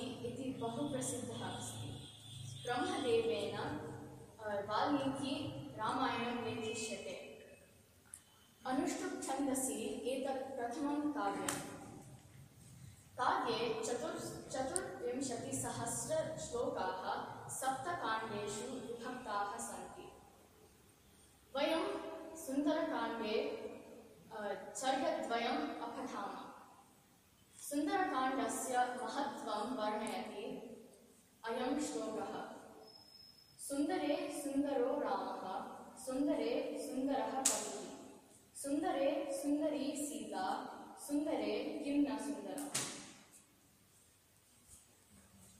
प्रसिद्धः अस्ति। ब्रह्मदेवेन वाल्मीकि रामायणं लेखिष्यते अनुष्टुप् छन्दसि एतत् प्रथमं काव्यम्। काव्ये चतुर्, चतुर्विंशतिसहस्रश्लोकाः सप्तकाण्डेषु विभक्ताः सन्ति। वयं सुन्दरकाण्डे सर्गद्वयम् अपठामः। सुन्दरकाण्डस्य महत्त्वं सुन्दरे सुन्दरः पतिः सुन्दरे सुन्दरी सीता सुन्दरे किं न सुन्दरम्